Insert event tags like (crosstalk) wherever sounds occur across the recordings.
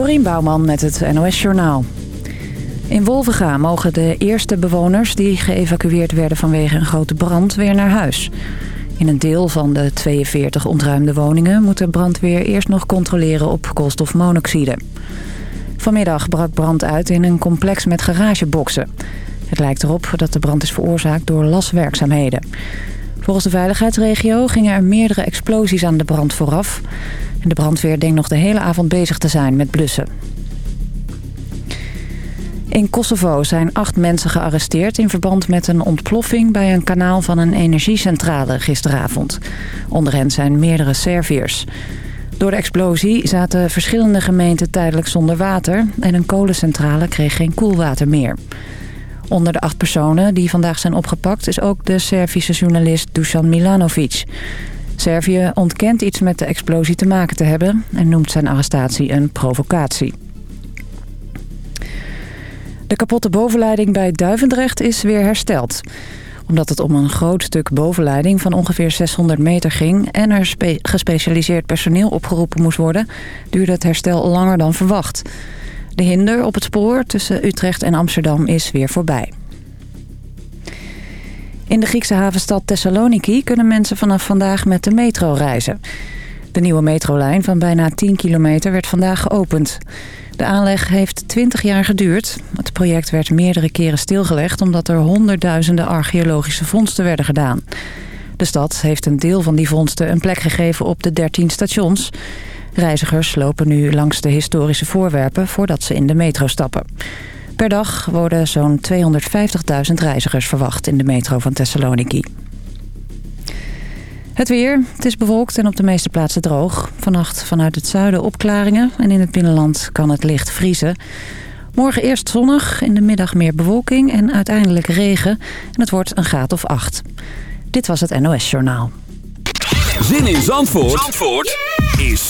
Dorien Bouwman met het NOS Journaal. In Wolvenga mogen de eerste bewoners die geëvacueerd werden vanwege een grote brand weer naar huis. In een deel van de 42 ontruimde woningen moet de brandweer eerst nog controleren op koolstofmonoxide. Vanmiddag brak brand uit in een complex met garageboxen. Het lijkt erop dat de brand is veroorzaakt door laswerkzaamheden. Volgens de veiligheidsregio gingen er meerdere explosies aan de brand vooraf. En de brandweer denkt nog de hele avond bezig te zijn met blussen. In Kosovo zijn acht mensen gearresteerd in verband met een ontploffing bij een kanaal van een energiecentrale gisteravond. Onder hen zijn meerdere Serviërs. Door de explosie zaten verschillende gemeenten tijdelijk zonder water en een kolencentrale kreeg geen koelwater meer. Onder de acht personen die vandaag zijn opgepakt is ook de Servische journalist Dusan Milanovic. Servië ontkent iets met de explosie te maken te hebben en noemt zijn arrestatie een provocatie. De kapotte bovenleiding bij Duivendrecht is weer hersteld. Omdat het om een groot stuk bovenleiding van ongeveer 600 meter ging... en er gespecialiseerd personeel opgeroepen moest worden... duurde het herstel langer dan verwacht. De hinder op het spoor tussen Utrecht en Amsterdam is weer voorbij. In de Griekse havenstad Thessaloniki kunnen mensen vanaf vandaag met de metro reizen. De nieuwe metrolijn van bijna 10 kilometer werd vandaag geopend. De aanleg heeft 20 jaar geduurd. Het project werd meerdere keren stilgelegd... omdat er honderdduizenden archeologische vondsten werden gedaan. De stad heeft een deel van die vondsten een plek gegeven op de 13 stations. Reizigers lopen nu langs de historische voorwerpen... voordat ze in de metro stappen. Per dag worden zo'n 250.000 reizigers verwacht in de metro van Thessaloniki. Het weer. Het is bewolkt en op de meeste plaatsen droog. Vannacht vanuit het zuiden opklaringen en in het binnenland kan het licht vriezen. Morgen eerst zonnig, in de middag meer bewolking en uiteindelijk regen. En het wordt een graad of acht. Dit was het NOS Journaal. Zin in Zandvoort, Zandvoort is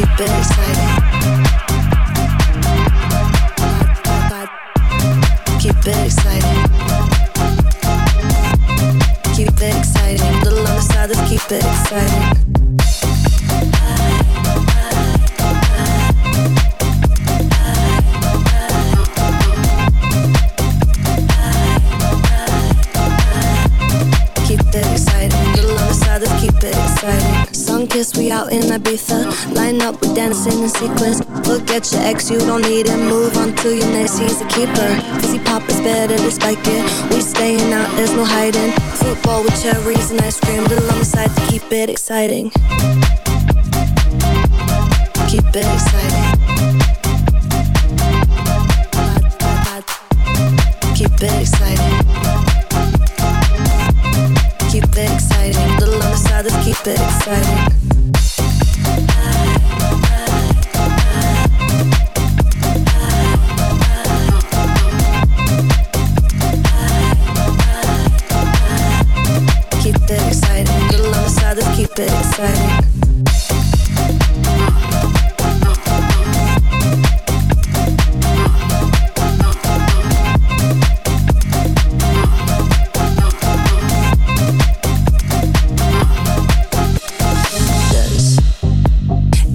Keep it exciting. Keep it exciting. Keep it exciting. Little on the side, let's keep it exciting. Kiss, we out in Ibiza. Line up, we dancing in sequence. At your ex, you don't need him. Move on to your next, he's a keeper. Fizzy pop is better spike it. We staying out, there's no hiding. Football with cherries and ice cream. Little on the side to keep it exciting. Keep it exciting. Keep it exciting. Keep it exciting. Little on the side, let's keep it exciting. Side, let's keep it exciting. This.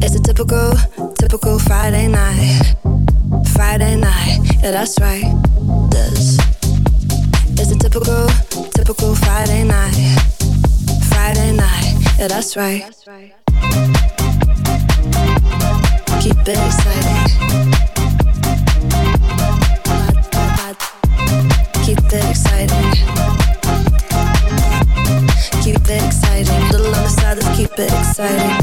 It's a typical, typical Friday night. Friday night, yeah, that's right. Right. Keep it exciting. Keep it exciting. Keep it exciting. Little on the side, let's keep it exciting.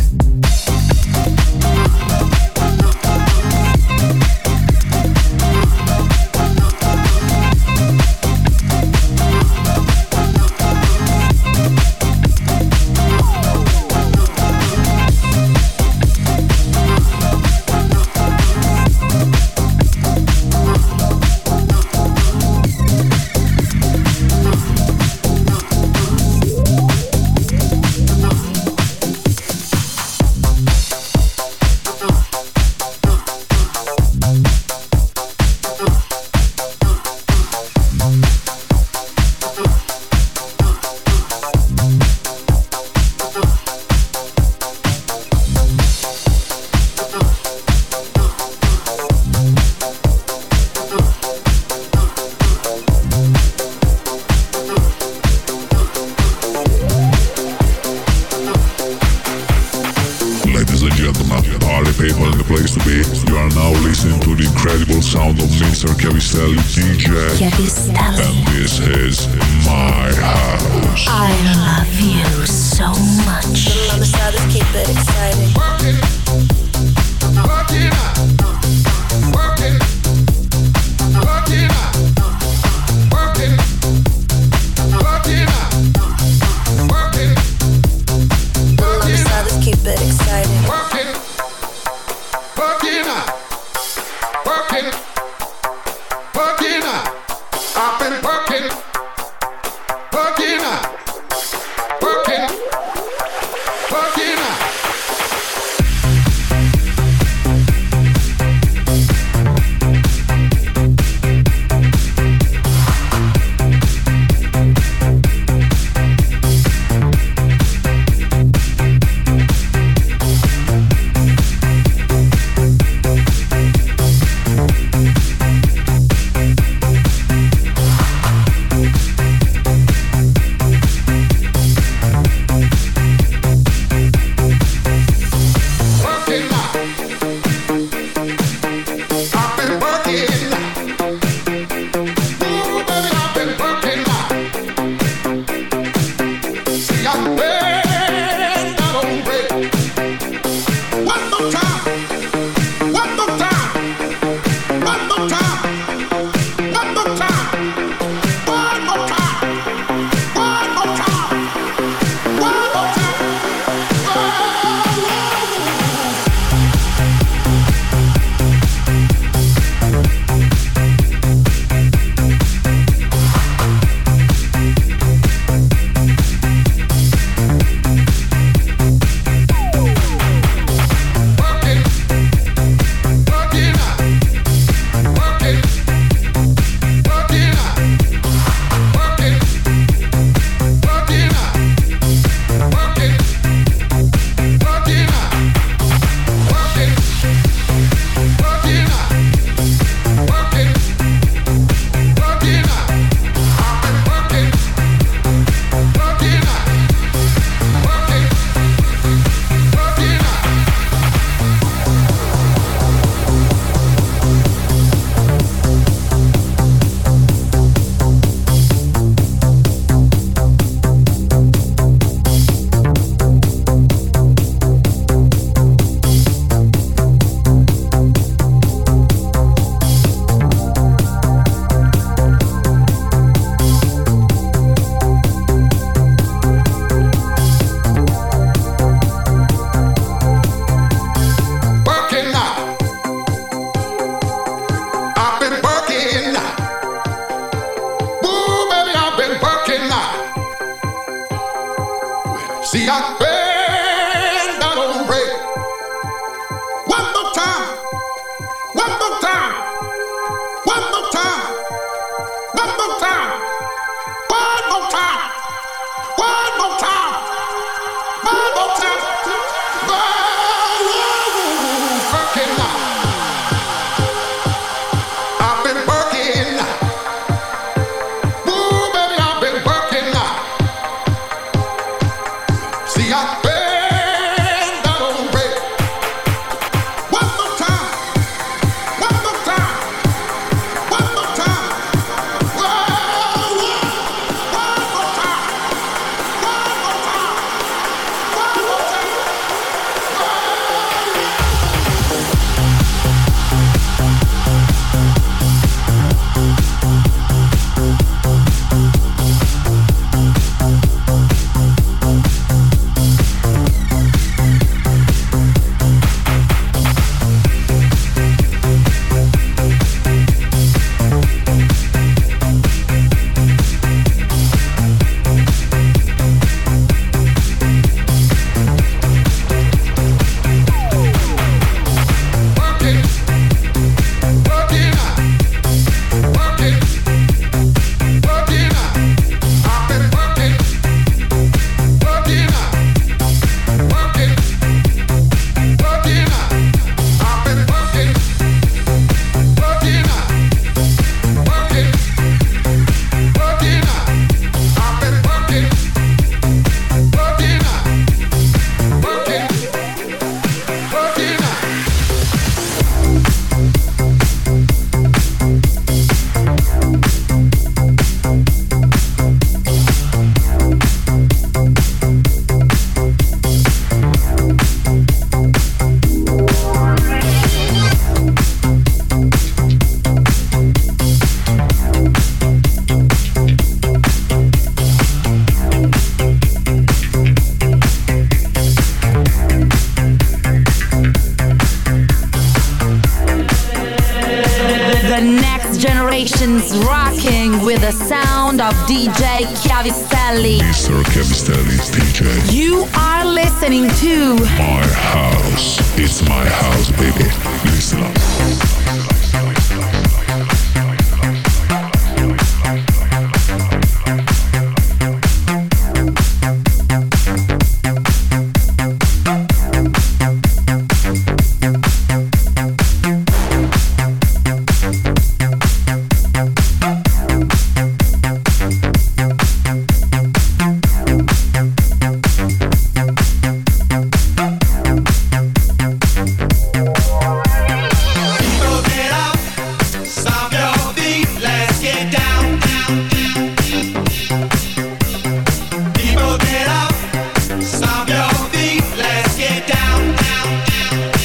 now, now.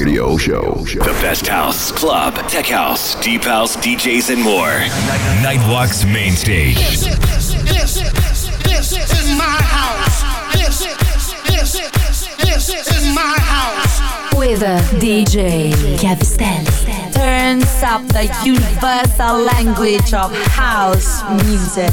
Radio show. The best house, club, tech house, deep house, DJs, and more. Nightwalk's main stage. This, this, this, this is my house. this is my house. With a DJ Chiavistelli. Turns up the universal language of house music.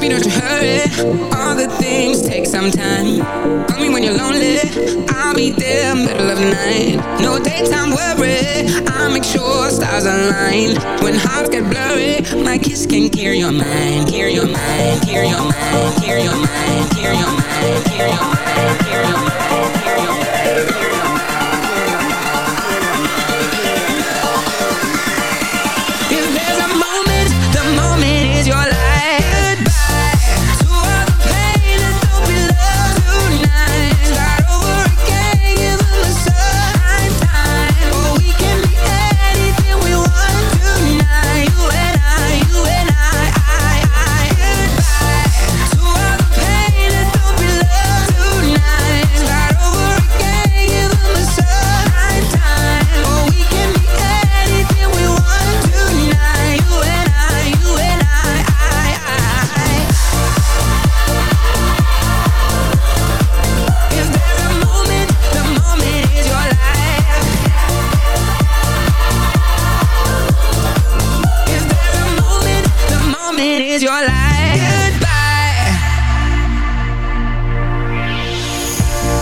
Baby, don't you hurry All the things take some time. Call me when you're lonely. I'll be there middle of the night. No daytime worry. I'll make sure stars align. When hearts get blurry My kiss can clear your mind Clear your mind Clear your mind Clear your mind Clear your mind Clear your mind Clear your mind.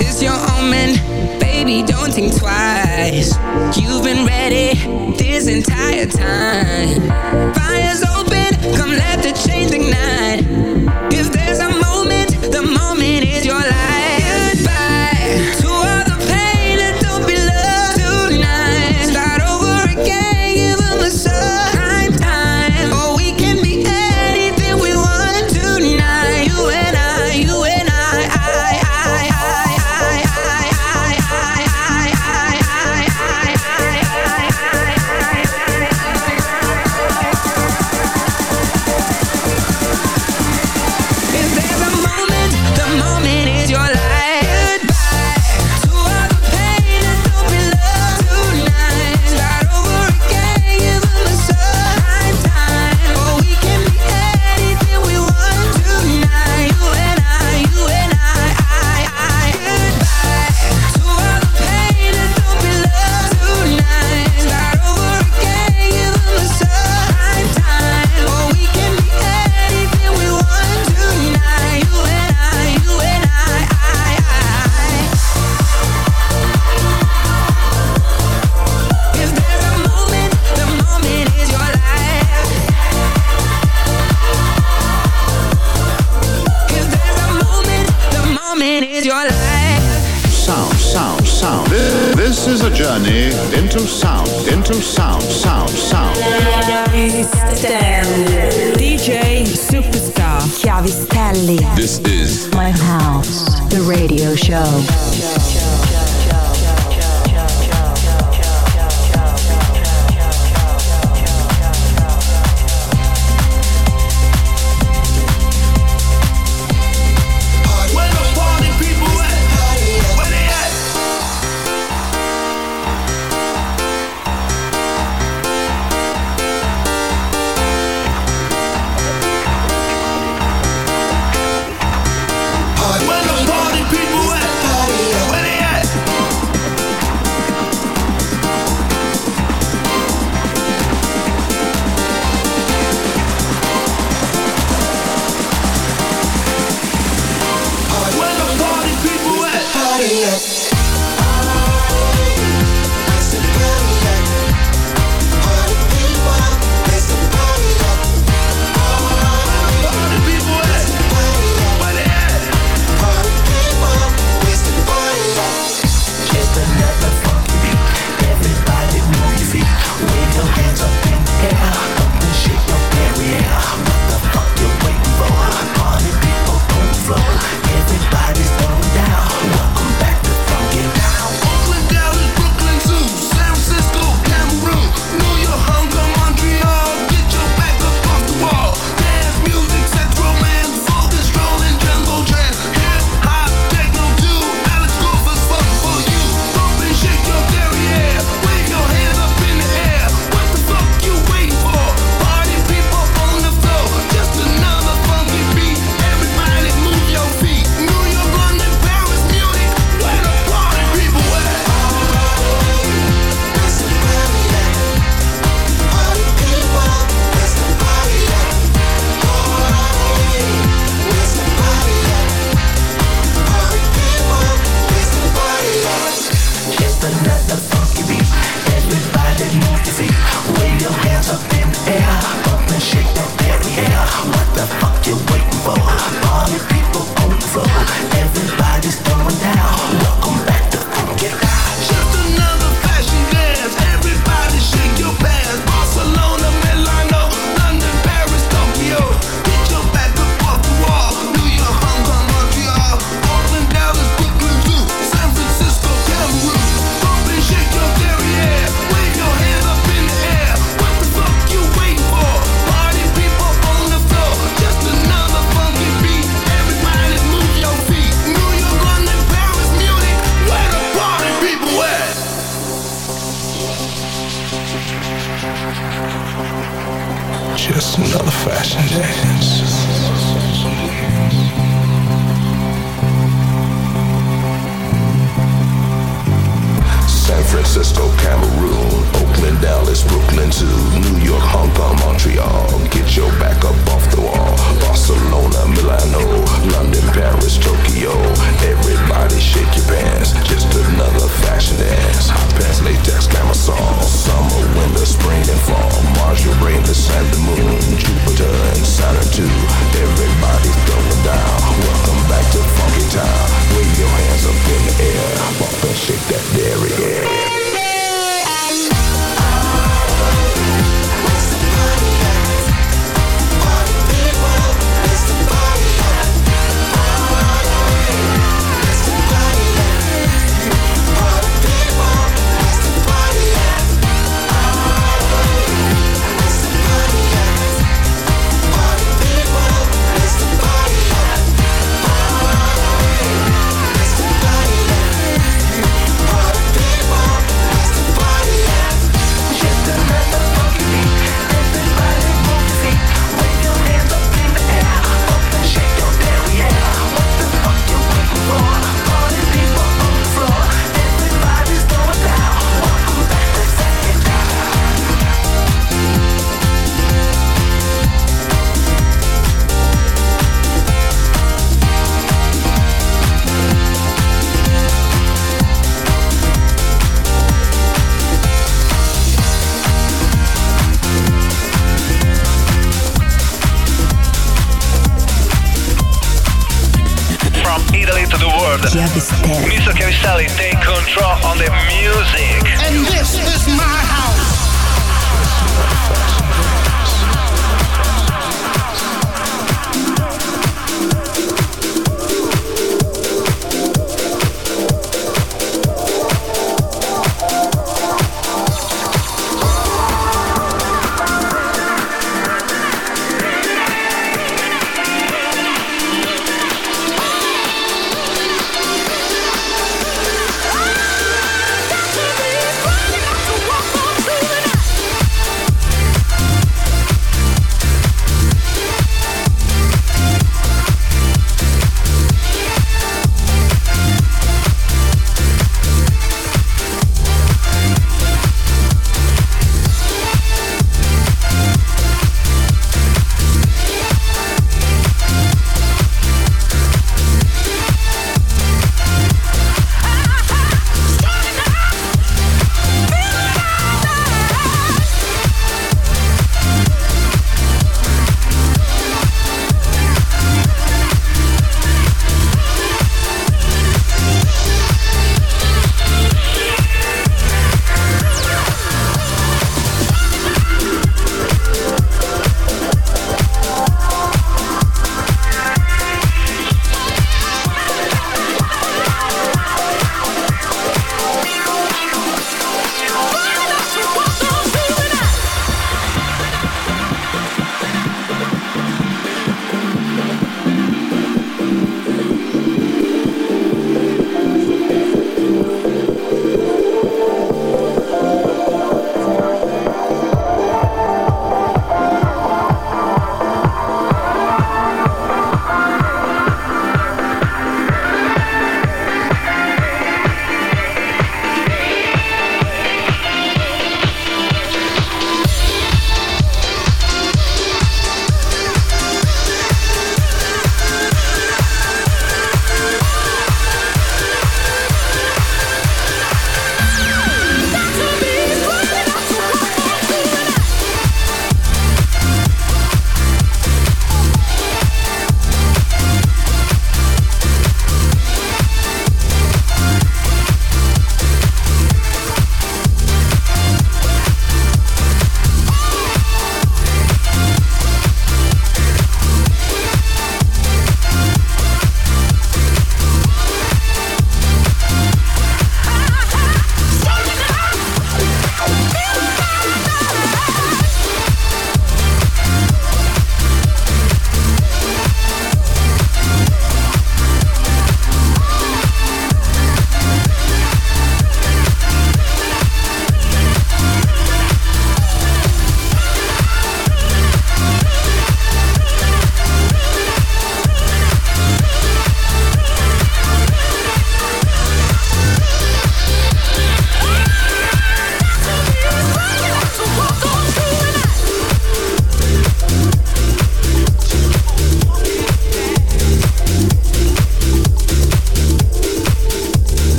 is your omen Baby, don't think twice. You've been ready this entire time. Fire's open, come let the change ignite. Give show.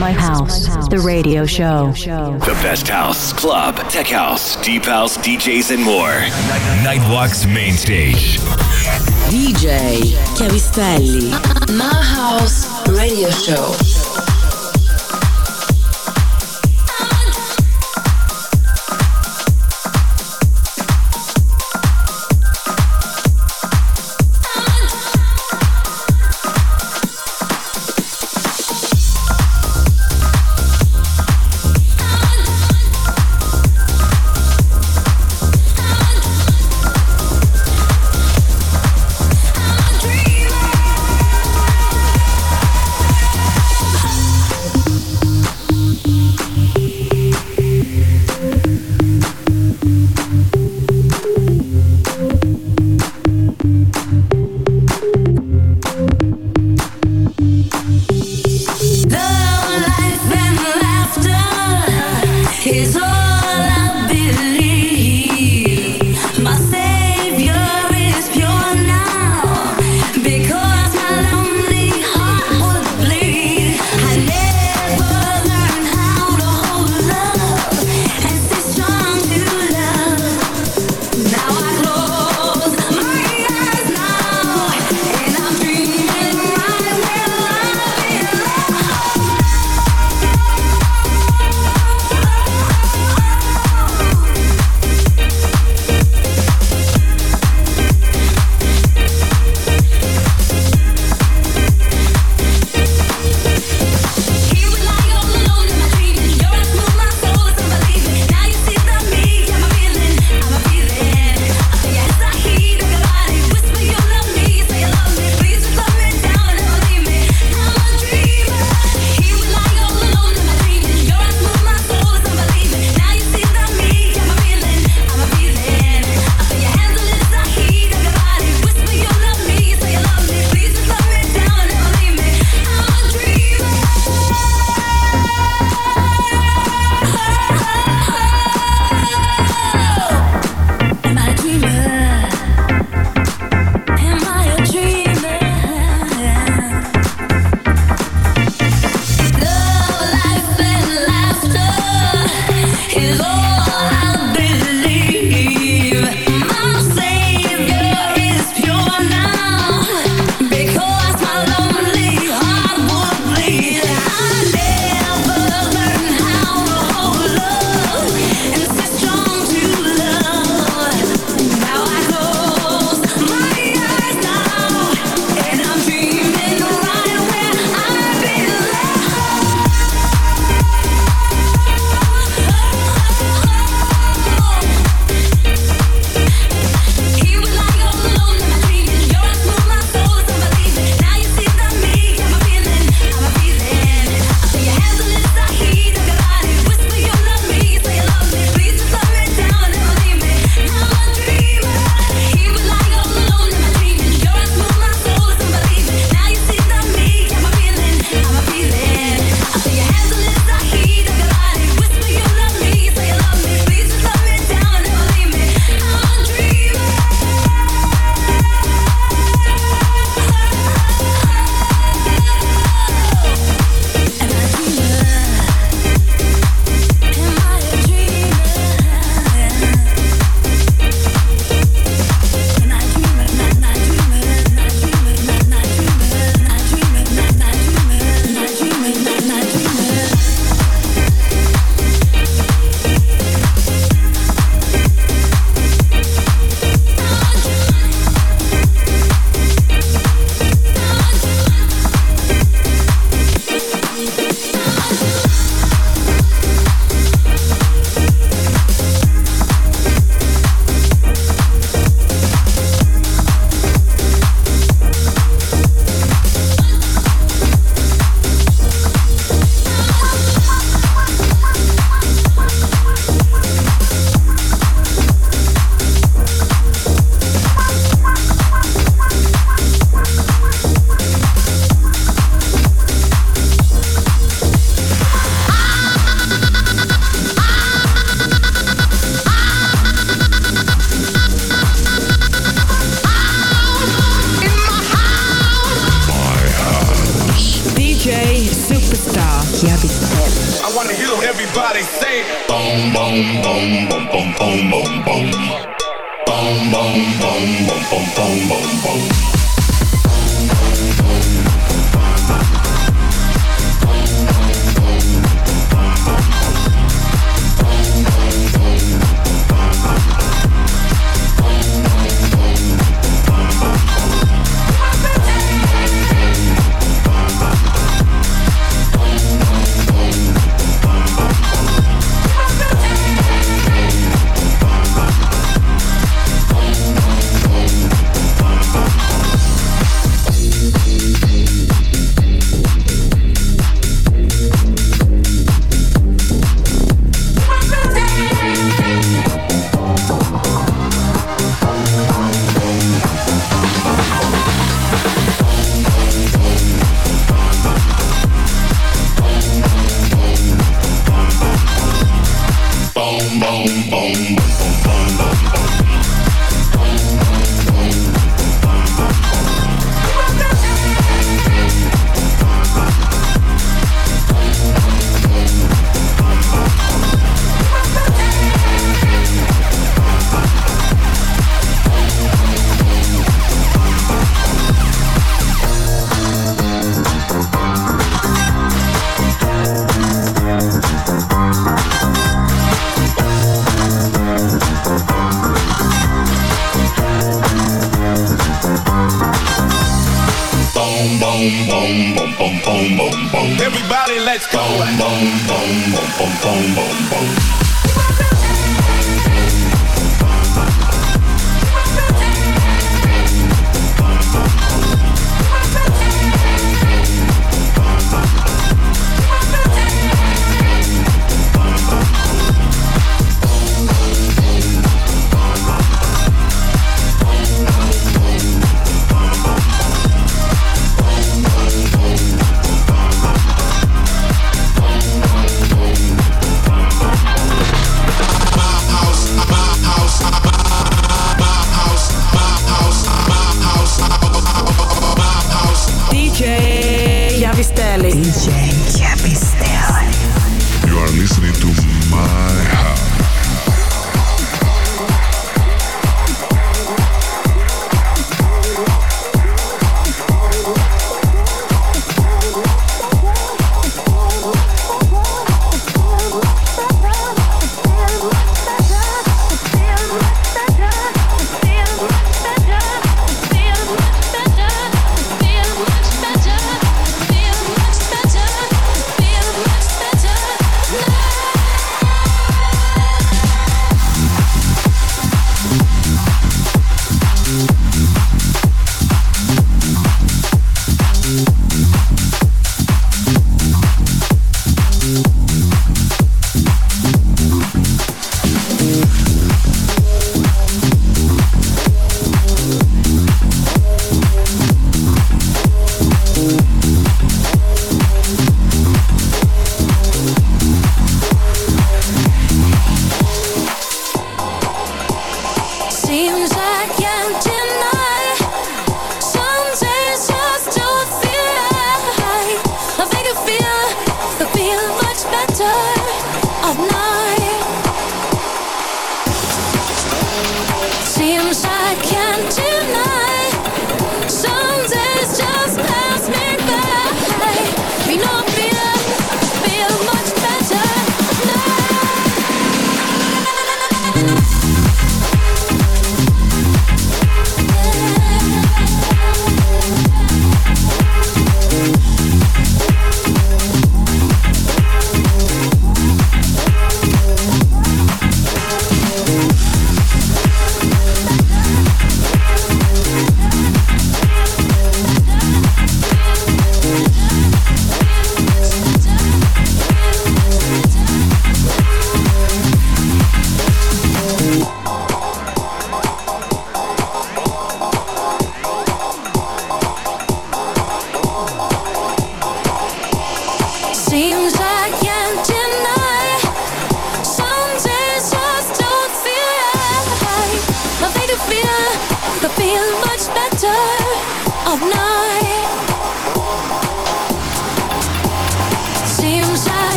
My house, the radio show. The best house, club, tech house, deep house, DJs, and more. Nightwalk's main stage. DJ Chiavistelli. My House Radio Show. Boom, boom,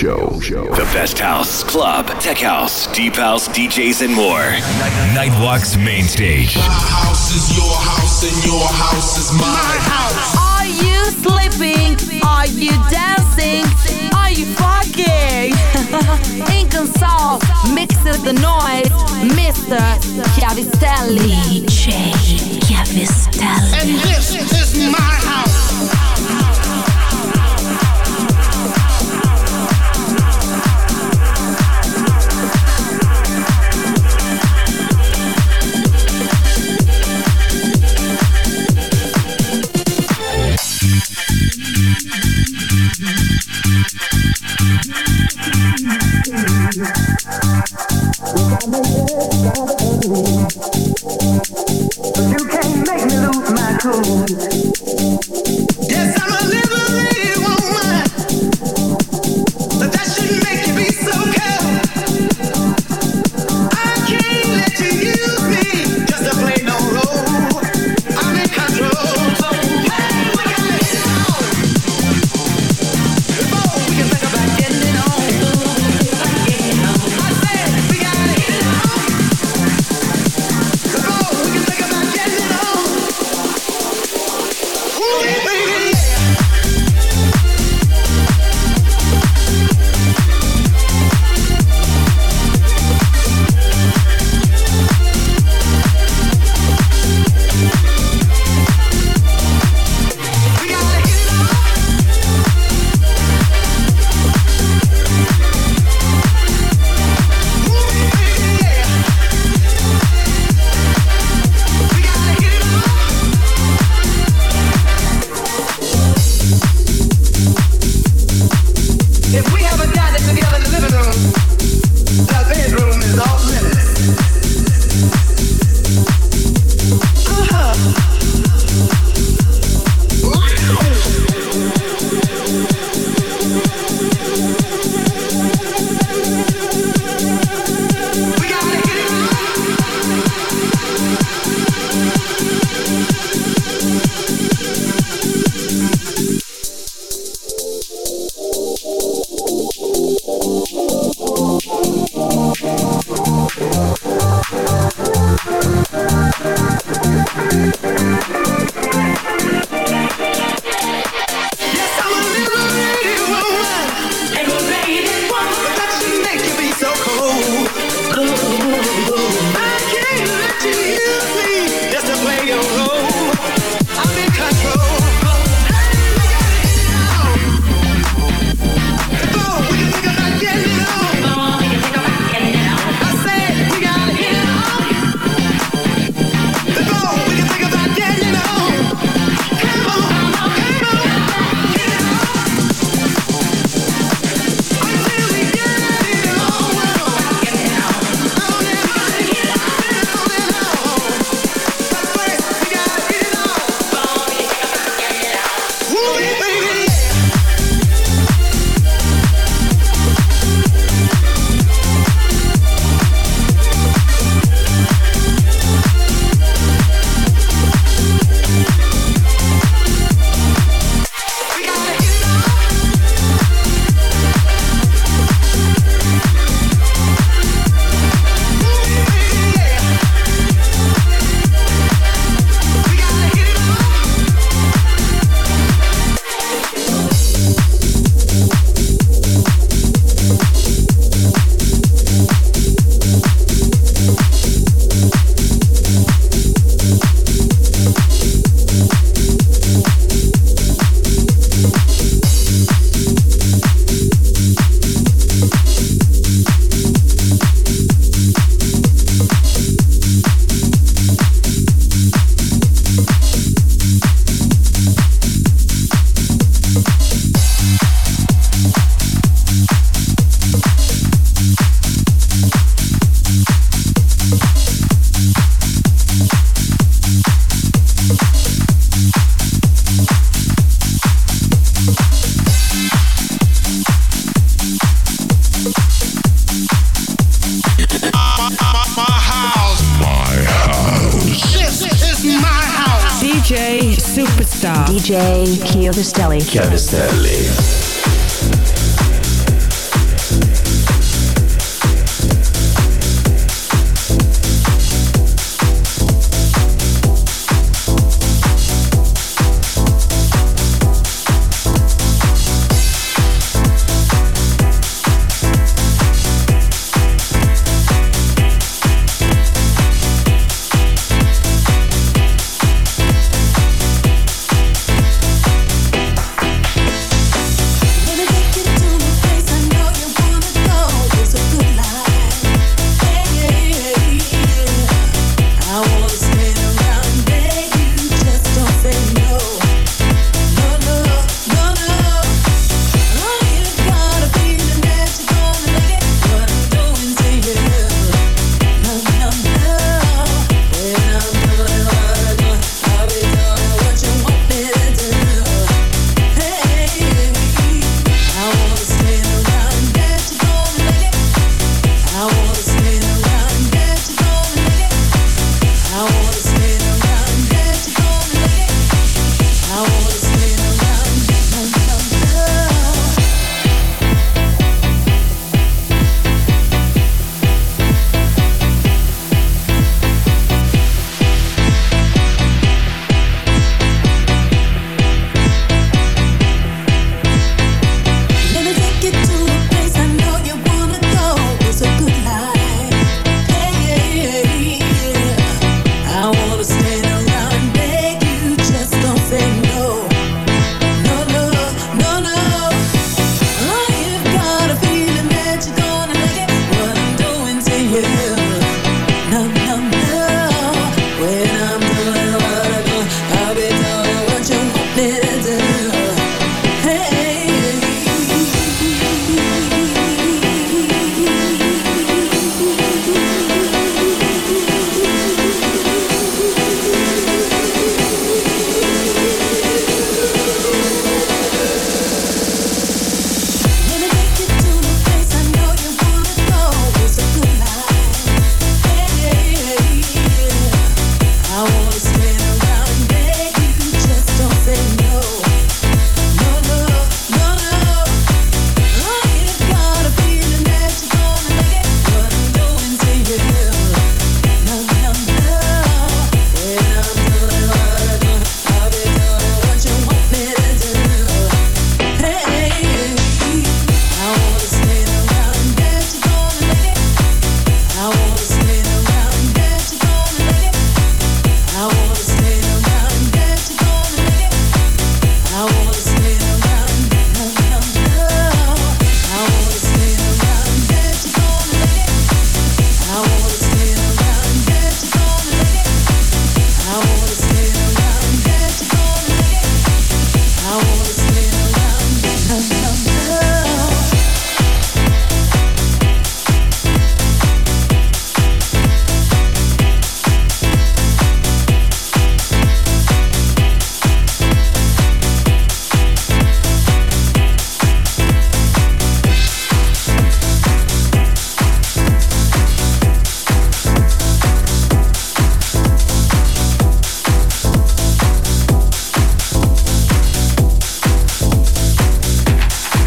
Show. The best house, club, tech house, deep house, DJs, and more. Nightwalk's main stage. My house is your house, and your house is. My house. Are you sleeping? Are you dancing? Are you fucking? (laughs) Inconsol, mixes the noise. Mr. Chiavistelli. DJ Chiavistelli. And this is my house. home. minutes